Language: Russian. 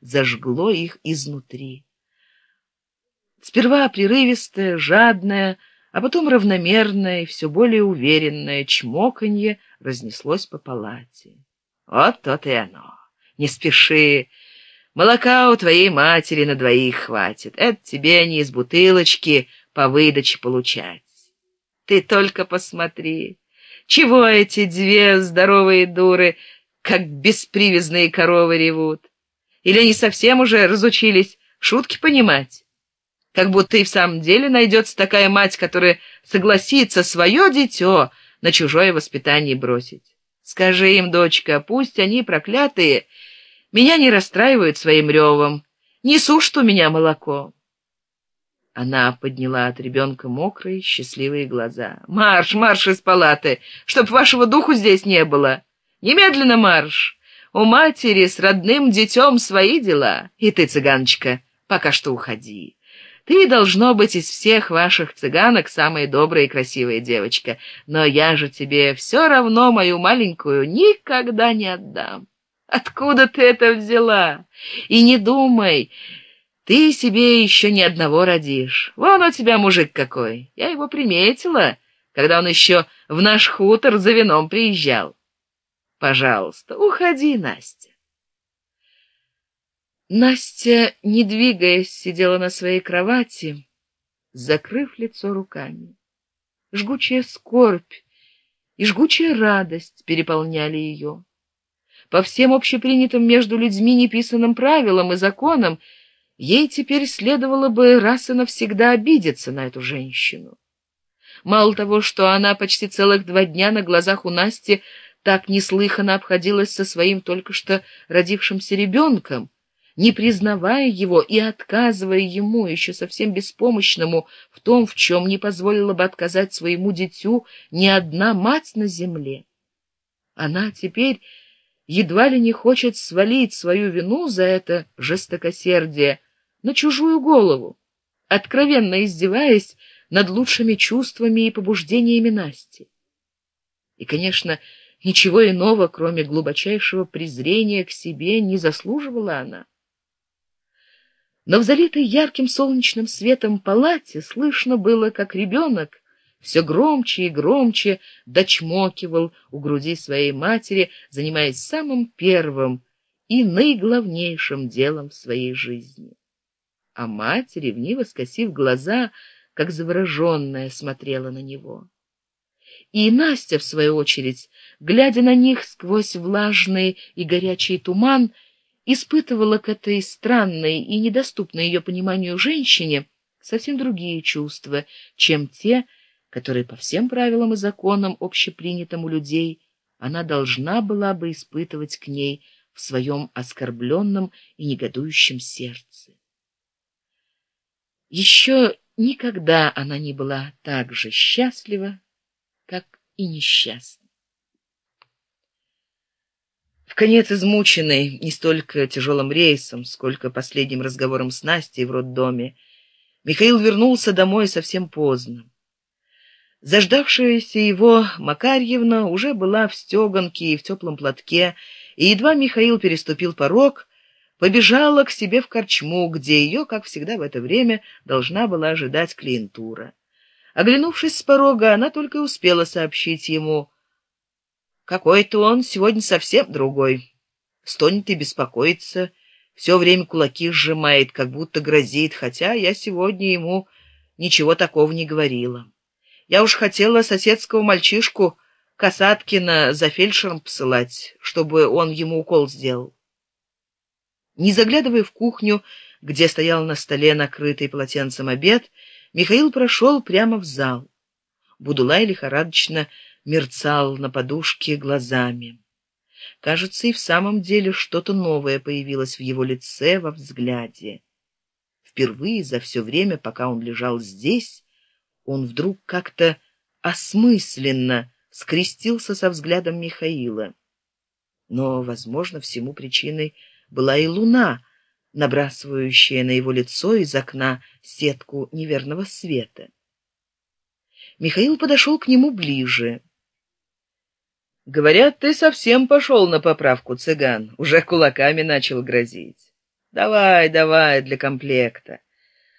зажгло их изнутри. Сперва прерывистое, жадное, а потом равномерное все более уверенное чмоканье разнеслось по палате. Вот то и оно. Не спеши. Молока у твоей матери на двоих хватит. Это тебе не из бутылочки по выдаче получать. Ты только посмотри. Чего эти две здоровые дуры, как беспривязные коровы ревут? Или они совсем уже разучились шутки понимать? Как будто и в самом деле найдется такая мать, которая согласится свое дитё на чужое воспитание бросить. Скажи им, дочка, пусть они проклятые, меня не расстраивают своим ревом. Несу, что у меня молоко. Она подняла от ребенка мокрые, счастливые глаза. «Марш, марш из палаты, чтоб вашего духу здесь не было! Немедленно марш! У матери с родным детем свои дела, и ты, цыганочка, пока что уходи!» Ты, должно быть, из всех ваших цыганок самая добрая и красивая девочка, но я же тебе все равно мою маленькую никогда не отдам. Откуда ты это взяла? И не думай, ты себе еще ни одного родишь. Вон у тебя мужик какой. Я его приметила, когда он еще в наш хутор за вином приезжал. Пожалуйста, уходи, Настя. Настя, не двигаясь, сидела на своей кровати, закрыв лицо руками. Жгучая скорбь и жгучая радость переполняли ее. По всем общепринятым между людьми неписанным правилам и законам ей теперь следовало бы раз и навсегда обидеться на эту женщину. Мало того, что она почти целых два дня на глазах у Насти так неслыханно обходилась со своим только что родившимся ребенком, не признавая его и отказывая ему, еще совсем беспомощному, в том, в чем не позволила бы отказать своему дитю ни одна мать на земле. Она теперь едва ли не хочет свалить свою вину за это жестокосердие на чужую голову, откровенно издеваясь над лучшими чувствами и побуждениями Насти. И, конечно, ничего иного, кроме глубочайшего презрения к себе, не заслуживала она но в залитой ярким солнечным светом палате слышно было, как ребенок все громче и громче дочмокивал у груди своей матери, занимаясь самым первым и наиглавнейшим делом в своей жизни. А мать, ревниво скосив глаза, как завороженная, смотрела на него. И Настя, в свою очередь, глядя на них сквозь влажный и горячий туман, испытывала к этой странной и недоступной ее пониманию женщине совсем другие чувства, чем те, которые по всем правилам и законам, общепринятым у людей, она должна была бы испытывать к ней в своем оскорбленном и негодующем сердце. Еще никогда она не была так же счастлива, и несчастна. В конец измученный не столько тяжелым рейсом, сколько последним разговором с Настей в роддоме, Михаил вернулся домой совсем поздно. Заждавшаяся его Макарьевна уже была в стеганке и в теплом платке, и едва Михаил переступил порог, побежала к себе в корчму, где ее, как всегда в это время, должна была ожидать клиентура. Оглянувшись с порога, она только успела сообщить ему — какой-то он сегодня совсем другой. Стонет и беспокоится, все время кулаки сжимает, как будто грозит, хотя я сегодня ему ничего такого не говорила. Я уж хотела соседского мальчишку Касаткина за фельдшером посылать, чтобы он ему укол сделал. Не заглядывая в кухню, где стоял на столе накрытый полотенцем обед, Михаил прошел прямо в зал. Будулай лихорадочно мерцал на подушке глазами. Кажется, и в самом деле что-то новое появилось в его лице, во взгляде. Впервые за все время, пока он лежал здесь, он вдруг как-то осмысленно скрестился со взглядом Михаила. Но, возможно, всему причиной была и луна, набрасывающая на его лицо из окна сетку неверного света. Михаил подошел к нему ближе. Говорят, ты совсем пошел на поправку цыган, уже кулаками начал грозить. давай давай для комплекта